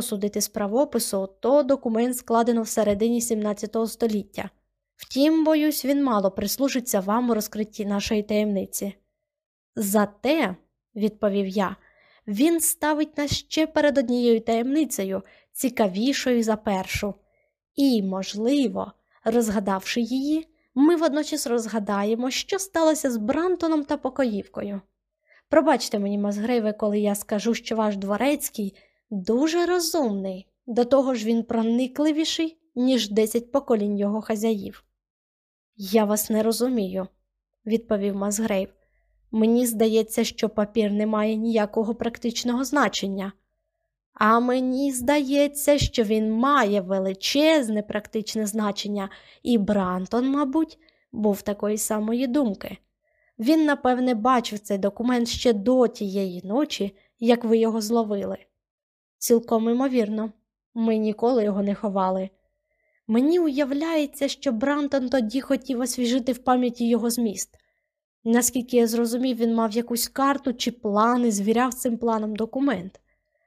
судити з правопису, то документ складено всередині 17 століття. Втім, боюсь, він мало прислужиться вам у розкритті нашої таємниці. Зате, відповів я, він ставить нас ще перед однією таємницею, цікавішою за першу. І, можливо, розгадавши її, ми водночас розгадаємо, що сталося з Брантоном та покоївкою. Пробачте мені, Мазгрейве, коли я скажу, що ваш дворецький дуже розумний, до того ж він проникливіший, ніж десять поколінь його хазяїв. Я вас не розумію, відповів Мазгрейв. Мені здається, що папір не має ніякого практичного значення. А мені здається, що він має величезне практичне значення, і Брантон, мабуть, був такої самої думки. Він, напевне, бачив цей документ ще до тієї ночі, як ви його зловили. Цілком імовірно, ми ніколи його не ховали. Мені уявляється, що Брантон тоді хотів освіжити в пам'яті його зміст. Наскільки я зрозумів, він мав якусь карту чи план і звіряв цим планом документ.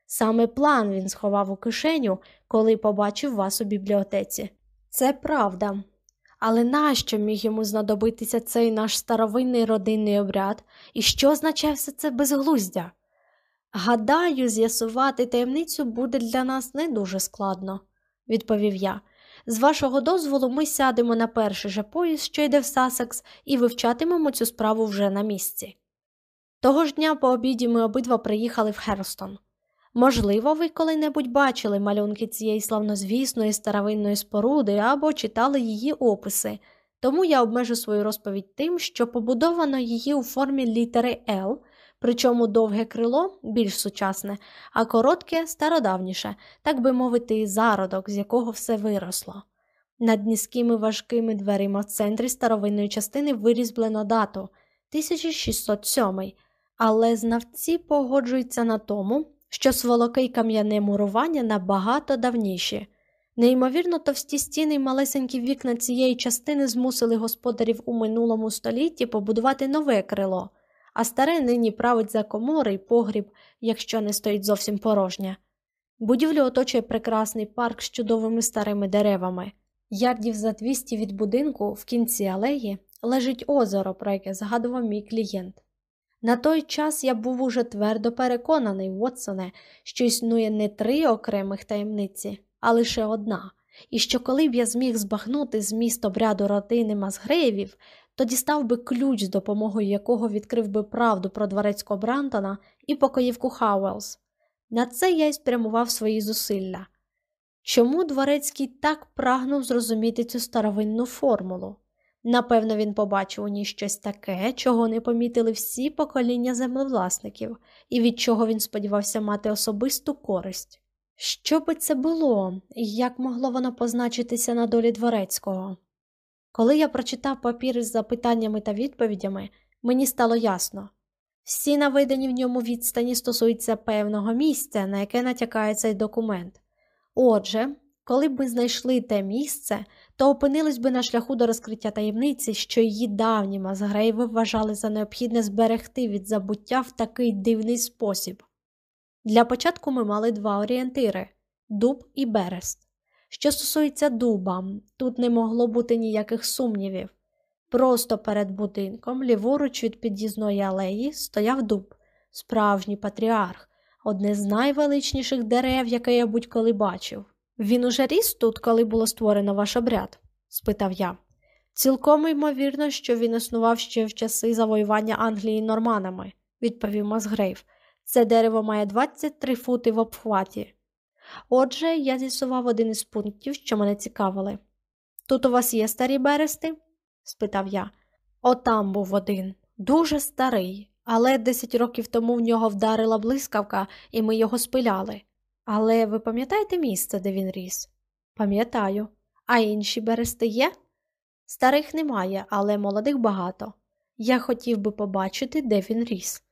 Саме план він сховав у кишеню, коли побачив вас у бібліотеці. Це правда. Але нащо міг йому знадобитися цей наш старовинний родинний обряд і що означає все це безглуздя? Гадаю, з'ясувати таємницю буде для нас не дуже складно, відповів я. З вашого дозволу, ми сядемо на перший же поїзд, що йде в Сасекс, і вивчатимемо цю справу вже на місці. Того ж дня по обіді ми обидва приїхали в Херстон. Можливо, ви коли-небудь бачили малюнки цієї славнозвісної старовинної споруди або читали її описи, тому я обмежу свою розповідь тим, що побудовано її у формі літери Л, причому довге крило більш сучасне, а коротке стародавніше, так би мовити, зародок, з якого все виросло. Над низькими важкими дверима в центрі старовинної частини вирізблено дату 1607, але знавці погоджуються на тому що сволоки й кам'яне мурування набагато давніші. Неймовірно, товсті стіни й малесенькі вікна цієї частини змусили господарів у минулому столітті побудувати нове крило, а старе нині править за комори й погріб, якщо не стоїть зовсім порожня. Будівлю оточує прекрасний парк з чудовими старими деревами. Ярдів за 200 від будинку в кінці алеї лежить озеро, про яке згадував мій клієнт. На той час я був уже твердо переконаний, Вотсоне, що існує не три окремих таємниці, а лише одна, і що коли б я зміг збагнути зміст обряду родини Мазгрейвів, то дістав би ключ, з допомогою якого відкрив би правду про дворецького Брантона і покоївку Хауелс. На це я й спрямував свої зусилля. Чому дворецький так прагнув зрозуміти цю старовинну формулу? Напевно, він побачив у ній щось таке, чого не помітили всі покоління землевласників, і від чого він сподівався мати особисту користь. Що би це було, як могло воно позначитися на долі дворецького? Коли я прочитав папір із запитаннями та відповідями, мені стало ясно всі наведені в ньому відстані стосуються певного місця, на яке натякає цей документ. Отже, коли б ми знайшли те місце, то опинились би на шляху до розкриття таємниці, що її давні Мазгрейви вважали за необхідне зберегти від забуття в такий дивний спосіб. Для початку ми мали два орієнтири дуб і берест. Що стосується дуба, тут не могло бути ніяких сумнівів. Просто перед будинком, ліворуч від під'їзної алеї, стояв дуб, справжній патріарх, одне з найвеличніших дерев, яке я будь-коли бачив. Він уже ріс тут, коли було створено ваш обряд? спитав я. Цілком ймовірно, що він існував ще в часи завоювання Англії норманами, відповів Мазгрейв. Це дерево має 23 фути в обхваті. Отже, я з'ясував один із пунктів, що мене цікавили. Тут у вас є старі берести? спитав я. Отам був один, дуже старий, але 10 років тому в нього вдарила блискавка, і ми його спиляли. Але ви пам'ятаєте місце, де він ріс? Пам'ятаю. А інші берести є? Старих немає, але молодих багато. Я хотів би побачити, де він ріс.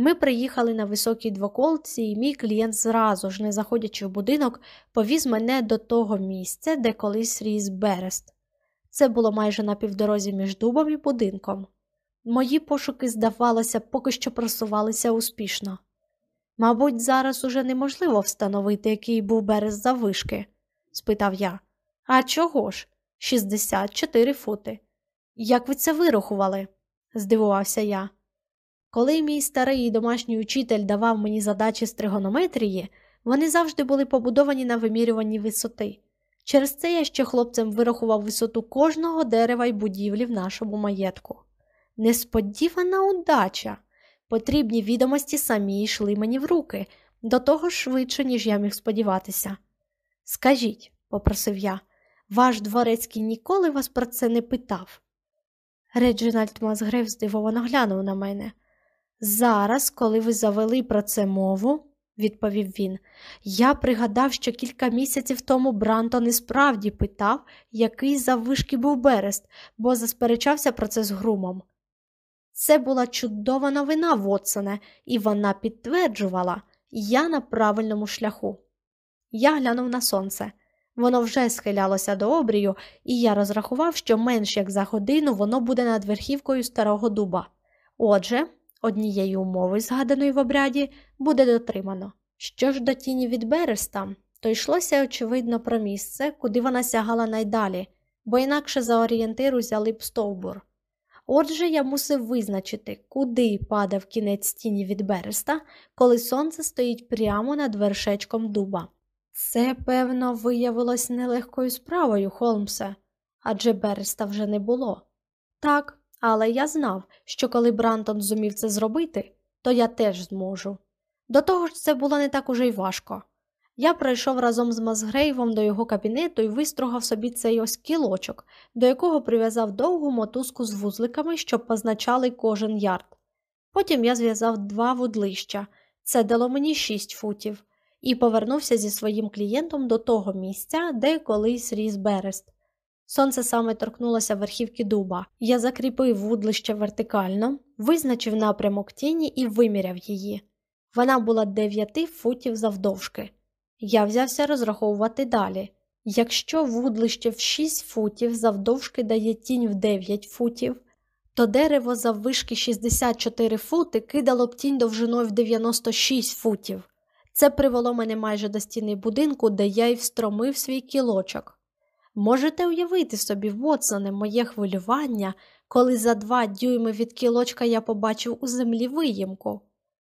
Ми приїхали на високій двоколці, і мій клієнт зразу ж, не заходячи в будинок, повіз мене до того місця, де колись ріс Берест. Це було майже на півдорозі між дубом і будинком. Мої пошуки, здавалося, поки що просувалися успішно. Мабуть, зараз уже неможливо встановити, який був берез заввишки? спитав я. А чого ж? 64 фути. Як ви це вирахували? здивувався я. Коли мій старий домашній учитель давав мені задачі з тригонометрії, вони завжди були побудовані на вимірюванні висоти. Через це я ще хлопцем вирахував висоту кожного дерева й будівлі в нашому маєтку. Несподівана удача. Потрібні відомості самі йшли мені в руки, до того швидше, ніж я міг сподіватися. Скажіть, попросив я, ваш дворецький ніколи вас про це не питав. Реджинальд Мазгрев здивовано глянув на мене. Зараз, коли ви завели про це мову, відповів він, я пригадав, що кілька місяців тому Брантон і справді питав, який заввишки був Берест, бо засперечався про це з грумом. Це була чудова новина, Вотсоне, і вона підтверджувала, я на правильному шляху. Я глянув на сонце. Воно вже схилялося до обрію, і я розрахував, що менш як за годину воно буде над верхівкою старого дуба. Отже, однієї умови, згаданої в обряді, буде дотримано. Що ж до тіні від Береста, то йшлося, очевидно, про місце, куди вона сягала найдалі, бо інакше за орієнтир узяли б стовбур. Отже, я мусив визначити, куди падав кінець тіні від Береста, коли сонце стоїть прямо над вершечком дуба. Це, певно, виявилось нелегкою справою, Холмсе, адже Береста вже не було. Так, але я знав, що коли Брантон зумів це зробити, то я теж зможу. До того ж, це було не так уже й важко. Я пройшов разом з Мазгрейвом до його кабінету і вистругав собі цей ось кілочок, до якого прив'язав довгу мотузку з вузликами, що позначали кожен ярд. Потім я зв'язав два вудлища, це дало мені шість футів, і повернувся зі своїм клієнтом до того місця, де колись ріс берест. Сонце саме торкнулося верхівки дуба. Я закріпив вудлище вертикально, визначив напрямок тіні і виміряв її. Вона була 9 футів завдовжки. Я взявся розраховувати далі. Якщо вудлище в 6 футів завдовжки дає тінь в 9 футів, то дерево заввишки 64 фути кидало б тінь довжиною в 96 футів. Це привело мене майже до стіни будинку, де я й встромив свій кілочок. Можете уявити собі, Вотсоне, моє хвилювання, коли за два дюйми від кілочка я побачив у землі виїмку.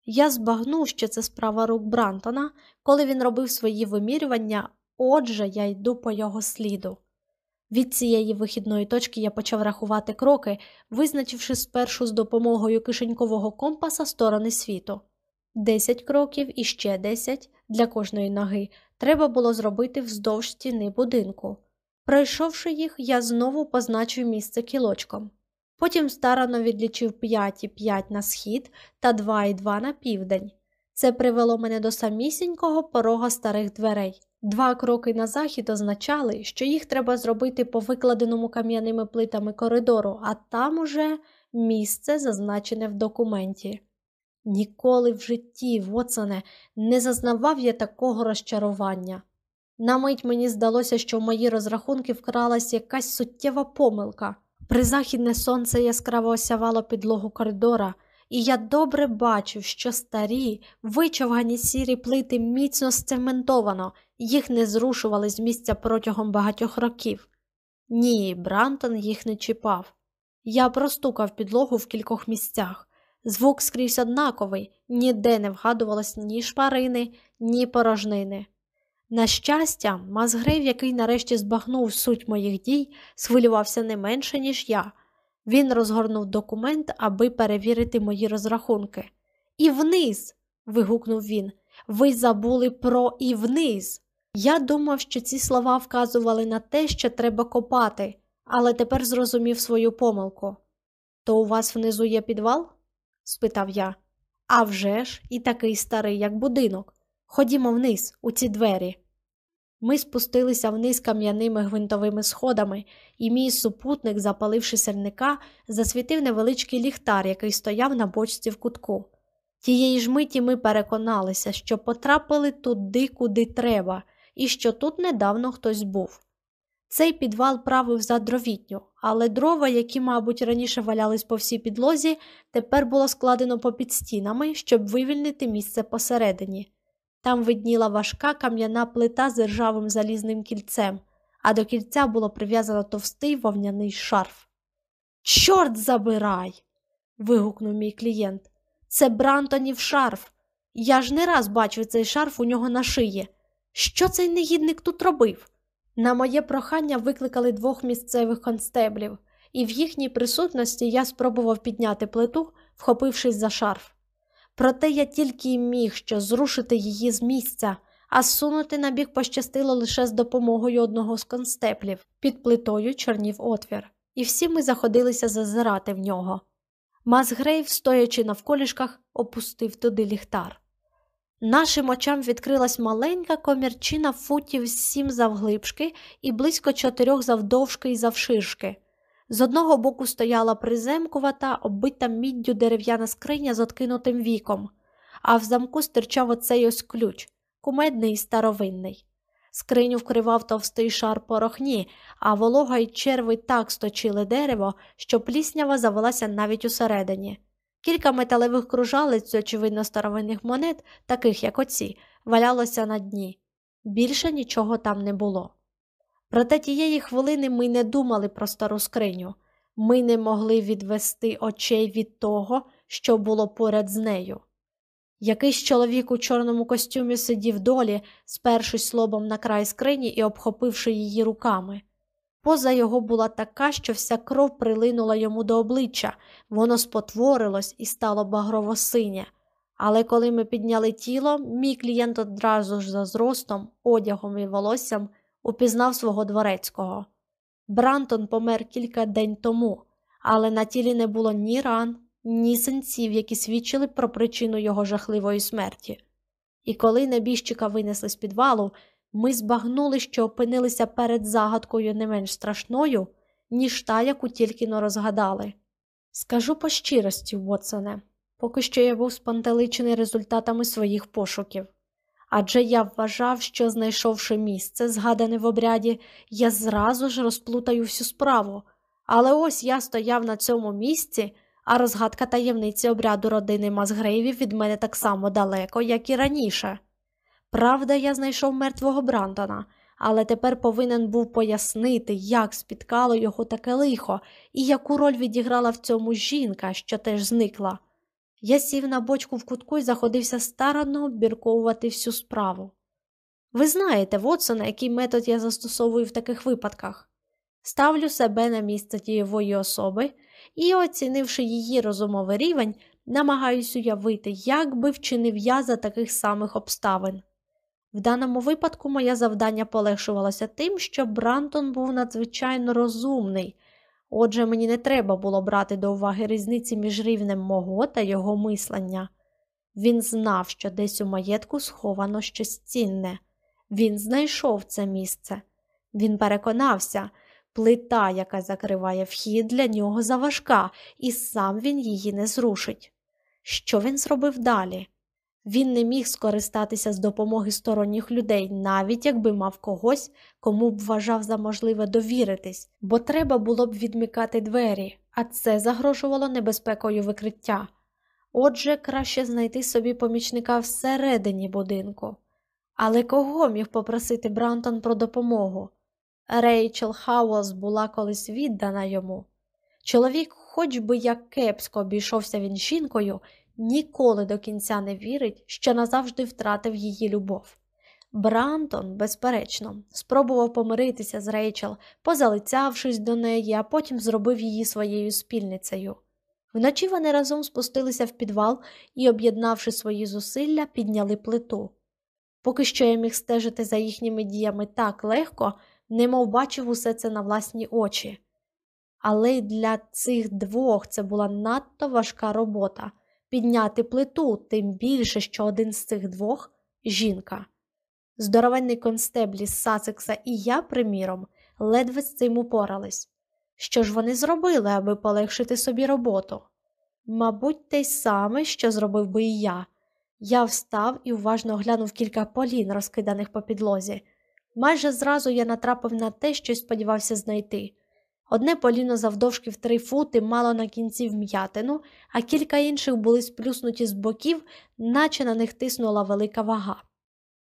Я збагнув, що це справа рук Брантона, коли він робив свої вимірювання, отже, я йду по його сліду. Від цієї вихідної точки я почав рахувати кроки, визначивши спершу з допомогою кишенькового компаса сторони світу. Десять кроків і ще десять для кожної ноги треба було зробити вздовж стіни будинку. Пройшовши їх, я знову позначив місце кілочком. Потім старано відлічив 5,5 на схід та 2,2 на південь. Це привело мене до самісінького порога старих дверей. Два кроки на захід означали, що їх треба зробити по викладеному кам'яними плитами коридору, а там уже місце зазначене в документі. Ніколи в житті, Вотсоне, не зазнавав я такого розчарування. На мить мені здалося, що в мої розрахунки вкралась якась суттєва помилка. Призахідне сонце яскраво осявало підлогу коридора, і я добре бачив, що старі, вичовгані сірі плити міцно сцементовано, їх не зрушували з місця протягом багатьох років. Ні, Брантон їх не чіпав. Я простукав підлогу в кількох місцях. Звук скрізь однаковий, ніде не вгадувалось ні шпарини, ні порожнини. На щастя, Мазгрейв, який нарешті збагнув суть моїх дій, схвилювався не менше, ніж я. Він розгорнув документ, аби перевірити мої розрахунки. І вниз. вигукнув він. Ви забули про і вниз. Я думав, що ці слова вказували на те, що треба копати, але тепер зрозумів свою помилку. То у вас внизу є підвал? спитав я. «А вже ж, і такий старий, як будинок. Ходімо вниз, у ці двері. Ми спустилися вниз кам'яними гвинтовими сходами, і мій супутник, запаливши сірника, засвітив невеличкий ліхтар, який стояв на бочці в кутку. Тієї ж миті ми переконалися, що потрапили туди, куди треба, і що тут недавно хтось був. Цей підвал правив за дровітню, але дрова, які, мабуть, раніше валялись по всій підлозі, тепер було складено попід стінами, щоб вивільнити місце посередині. Там видніла важка кам'яна плита з ржавим залізним кільцем, а до кільця було прив'язано товстий вовняний шарф. Чорт забирай! вигукнув мій клієнт. Це Брантонів шарф. Я ж не раз бачив цей шарф у нього на шиї. Що цей негідник тут робив? На моє прохання викликали двох місцевих констеблів, і в їхній присутності я спробував підняти плиту, вхопившись за шарф. Проте я тільки й міг що зрушити її з місця, а сунути на бік пощастило лише з допомогою одного з констеплів. Під плитою чорнів отвір, і всі ми заходилися зазирати в нього. Масгрейв, стоячи навколішках, опустив туди ліхтар. Нашим очам відкрилась маленька комірчина футів сім завглибшки і близько чотирьох завдовжки і завширшки. З одного боку стояла приземкувата, оббита міддю дерев'яна скриня з откинутим віком, а в замку стирчав оцей ось ключ, кумедний і старовинний. Скриню вкривав товстий шар порохні, а волога й черви так сточили дерево, що пліснява завелася навіть усередині. Кілька металевих кружалиць, очевидно, старовинних монет, таких як оці, валялося на дні. Більше нічого там не було. Проте тієї хвилини ми не думали про стару скриню, ми не могли відвести очей від того, що було поряд з нею. Якийсь чоловік у чорному костюмі сидів долі, спершись лобом на край скрині і обхопивши її руками. Поза його була така, що вся кров прилинула йому до обличчя, воно спотворилось і стало багрово-синє. Але коли ми підняли тіло, мій клієнт одразу ж за зростом, одягом і волоссям упізнав свого дворецького. Брантон помер кілька день тому, але на тілі не було ні ран, ні синців, які свідчили про причину його жахливої смерті. І коли небіжчика винесли з підвалу, ми збагнули, що опинилися перед загадкою не менш страшною, ніж та, яку тільки но розгадали. Скажу по щирості, Вотсоне, поки що я був спантеличений результатами своїх пошуків. Адже я вважав, що, знайшовши місце, згадане в обряді, я зразу ж розплутаю всю справу. Але ось я стояв на цьому місці, а розгадка таємниці обряду родини Мазгрейвів від мене так само далеко, як і раніше. Правда, я знайшов мертвого Брантона, але тепер повинен був пояснити, як спіткало його таке лихо і яку роль відіграла в цьому жінка, що теж зникла. Я сів на бочку в кутку і заходився старанно обмірковувати всю справу. Ви знаєте, Вотсона, який метод я застосовую в таких випадках. Ставлю себе на місце тієї особи і, оцінивши її розумовий рівень, намагаюсь уявити, як би вчинив я за таких самих обставин. В даному випадку моє завдання полегшувалося тим, що Брантон був надзвичайно розумний, отже, мені не треба було брати до уваги різниці між рівнем мого та його мислення. Він знав, що десь у маєтку сховано щось цінне. Він знайшов це місце. Він переконався, плита, яка закриває вхід, для нього заважка, і сам він її не зрушить. Що він зробив далі? Він не міг скористатися з допомоги сторонніх людей, навіть якби мав когось, кому б вважав за можливе довіритись, бо треба було б відмикати двері, а це загрожувало небезпекою викриття. Отже, краще знайти собі помічника всередині будинку. Але кого міг попросити Брантон про допомогу? Рейчел Хауэлс була колись віддана йому. Чоловік, хоч би як кепсько обійшовся він жінкою, ніколи до кінця не вірить, що назавжди втратив її любов. Брантон, безперечно, спробував помиритися з Рейчел, позалицявшись до неї, а потім зробив її своєю спільницею. Вночі вони разом спустилися в підвал і, об'єднавши свої зусилля, підняли плиту. Поки що я міг стежити за їхніми діями так легко, немов бачив усе це на власні очі. Але й для цих двох це була надто важка робота підняти плиту, тим більше, що один з цих двох жінка. Здоровенний констеблі з Сасекса і я, приміром, ледве з цим упорались. Що ж вони зробили, аби полегшити собі роботу? Мабуть, те саме, що зробив би і я. Я встав і уважно оглянув кілька полін, розкиданих по підлозі. Майже зразу я натрапив на те, що сподівався знайти. Одне поліно завдовжки в три фути мало на кінці вм'ятину, а кілька інших були сплюснуті з боків, наче на них тиснула велика вага.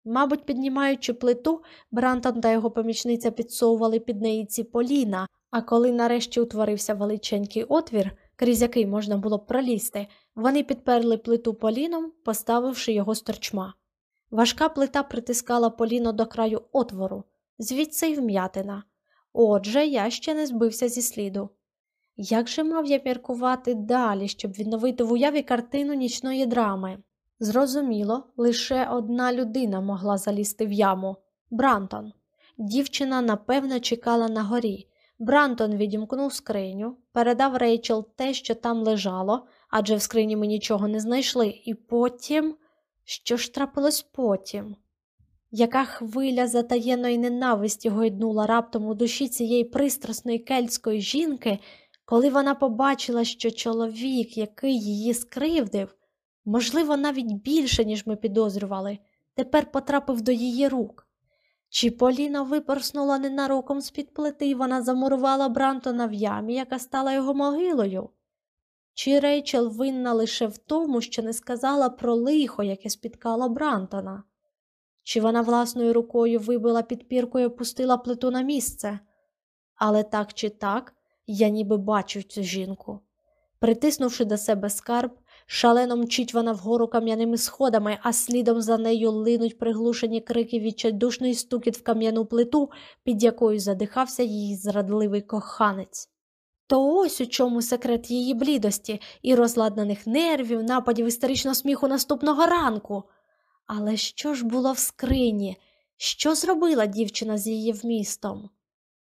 Мабуть, піднімаючи плиту, Брантон та його помічниця підсовували під неї ці поліна, а коли нарешті утворився величенький отвір, крізь який можна було пролізти, вони підперли плиту поліном, поставивши його з торчма. Важка плита притискала поліно до краю отвору, звідси й вм'ятина. Отже, я ще не збився зі сліду. Як же мав я міркувати далі, щоб відновити в уяві картину нічної драми? Зрозуміло, лише одна людина могла залізти в яму Брантон. Дівчина напевно чекала на горі. Брантон відімкнув скриню, передав Рейчел те, що там лежало, адже в скрині ми нічого не знайшли, і потім. Що ж трапилось потім? Яка хвиля затаєної ненависті гойднула раптом у душі цієї пристрасної кельтської жінки, коли вона побачила, що чоловік, який її скривдив, можливо, навіть більше, ніж ми підозрювали, тепер потрапив до її рук. Чи Поліна випорснула ненароком з-під плити, і вона замурувала Брантона в ямі, яка стала його могилою? Чи Рейчел винна лише в тому, що не сказала про лихо, яке спіткало Брантона? Чи вона власною рукою вибила підпірку і опустила плиту на місце? Але так чи так, я ніби бачу цю жінку. Притиснувши до себе скарб, шалено мчить вона вгору кам'яними сходами, а слідом за нею линуть приглушені крики відчайдушний стукіт в кам'яну плиту, під якою задихався її зрадливий коханець. То ось у чому секрет її блідості і розладнаних нервів, нападів істеричного сміху наступного ранку. Але що ж було в скрині? Що зробила дівчина з її вмістом?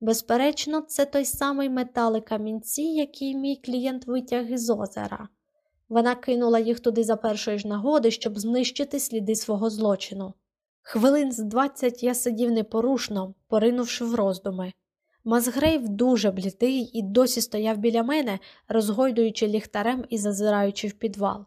Безперечно, це той самий метал і камінці, який мій клієнт витяг із озера. Вона кинула їх туди за першої ж нагоди, щоб знищити сліди свого злочину. Хвилин з двадцять я сидів непорушно, поринувши в роздуми. Мазгрейв дуже блідий і досі стояв біля мене, розгойдуючи ліхтарем і зазираючи в підвал.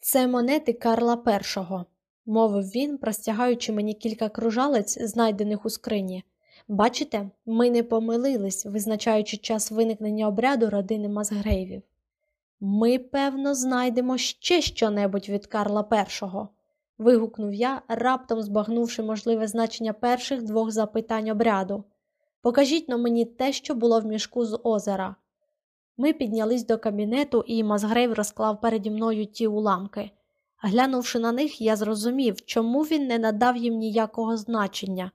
Це монети Карла І, мовив він, простягаючи мені кілька кружалець, знайдених у скрині. Бачите, ми не помилились, визначаючи час виникнення обряду родини Мазгрейвів. Ми, певно, знайдемо ще що-небудь від Карла І, вигукнув я, раптом збагнувши можливе значення перших двох запитань обряду. Покажіть на мені те, що було в мішку з озера. Ми піднялись до кабінету, і Мазгрейв розклав переді мною ті уламки. Глянувши на них, я зрозумів, чому він не надав їм ніякого значення.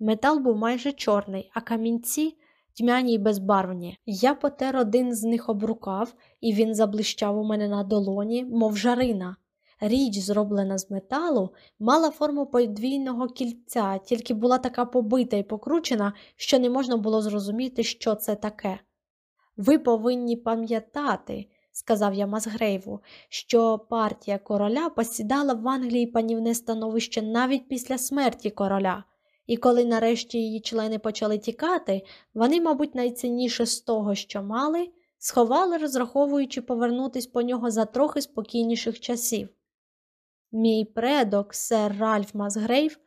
Метал був майже чорний, а камінці тьмяні й безбарвні. Я потер один з них обрукав, і він заблищав у мене на долоні, мов жарина. Річ, зроблена з металу, мала форму подвійного кільця, тільки була така побита і покручена, що не можна було зрозуміти, що це таке. Ви повинні пам'ятати, сказав я Мазгрейву, що партія короля посідала в Англії панівне становище навіть після смерті короля, і коли нарешті її члени почали тікати, вони, мабуть, найцінніше з того, що мали, сховали, розраховуючи повернутись по нього за трохи спокійніших часів. Мій предок, сер Ральф Мазгрейв,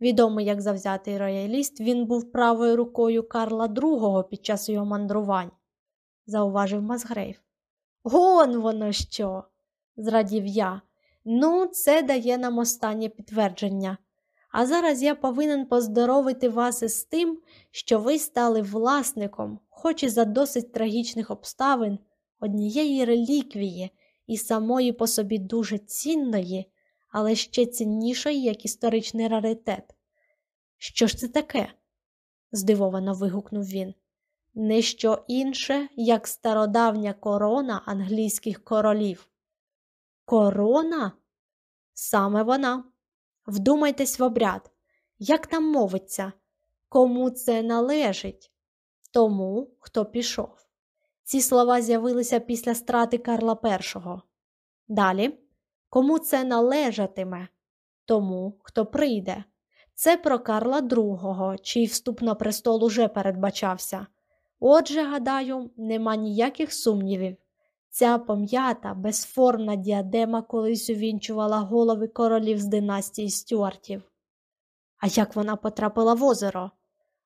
відомий як завзятий рояліст, він був правою рукою Карла II під час його мандрувань, зауважив Мазгрейв. Он воно що? зрадів я. Ну, це дає нам останнє підтвердження. А зараз я повинен поздоровити вас із тим, що ви стали власником, хоч і за досить трагічних обставин, однієї реліквії і самої по собі дуже цінної але ще цінніший, як історичний раритет. Що ж це таке? здивовано вигукнув він. Не що інше, як стародавня корона англійських королів. Корона? Саме вона. Вдумайтесь в обряд. Як там мовиться? Кому це належить? Тому, хто пішов. Ці слова з'явилися після страти Карла І. Далі Кому це належатиме? Тому, хто прийде. Це про Карла II, чий вступ на престол уже передбачався. Отже, гадаю, нема ніяких сумнівів. Ця пом'ята, безформна діадема колись увінчувала голови королів з династії Стюартів. А як вона потрапила в озеро?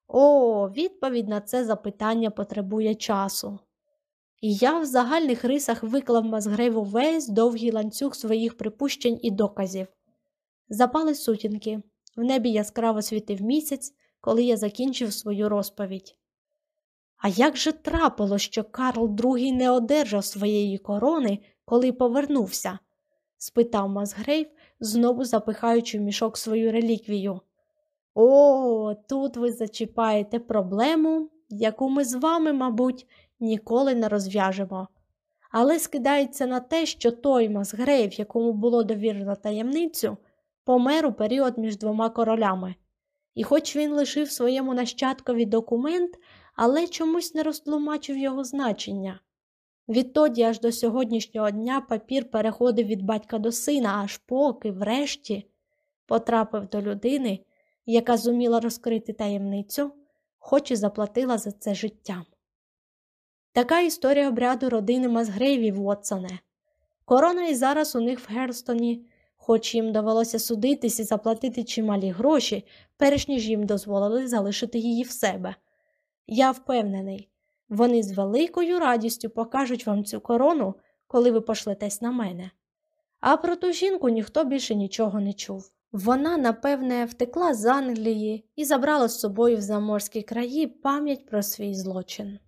О, відповідь на це запитання потребує часу. І я в загальних рисах виклав Мазгрейву весь довгий ланцюг своїх припущень і доказів. Запали сутінки, в небі яскраво світив місяць, коли я закінчив свою розповідь. А як же трапилось, що Карл II не одержав своєї корони, коли повернувся? спитав Масгрейв, знову запихаючи в мішок свою реліквію. О, тут ви зачіпаєте проблему, яку ми з вами, мабуть, ніколи не розв'яжемо. Але скидається на те, що той Масгрейв, якому було довірено таємницю, помер у період між двома королями. І хоч він лишив своєму нащадкові документ, але чомусь не розтлумачив його значення. Відтоді аж до сьогоднішнього дня папір переходив від батька до сина, аж поки, врешті, потрапив до людини, яка зуміла розкрити таємницю, хоч і заплатила за це життям. Така історія обряду родини Мазгрейвів, Вотсоне. Корона і зараз у них в Герстоні, хоч їм довелося судитись і заплатити чималі гроші, перш ніж їм дозволили залишити її в себе. Я впевнений, вони з великою радістю покажуть вам цю корону, коли ви пошлетесь на мене. А про ту жінку ніхто більше нічого не чув. Вона, напевне, втекла з Англії і забрала з собою в заморські краї пам'ять про свій злочин.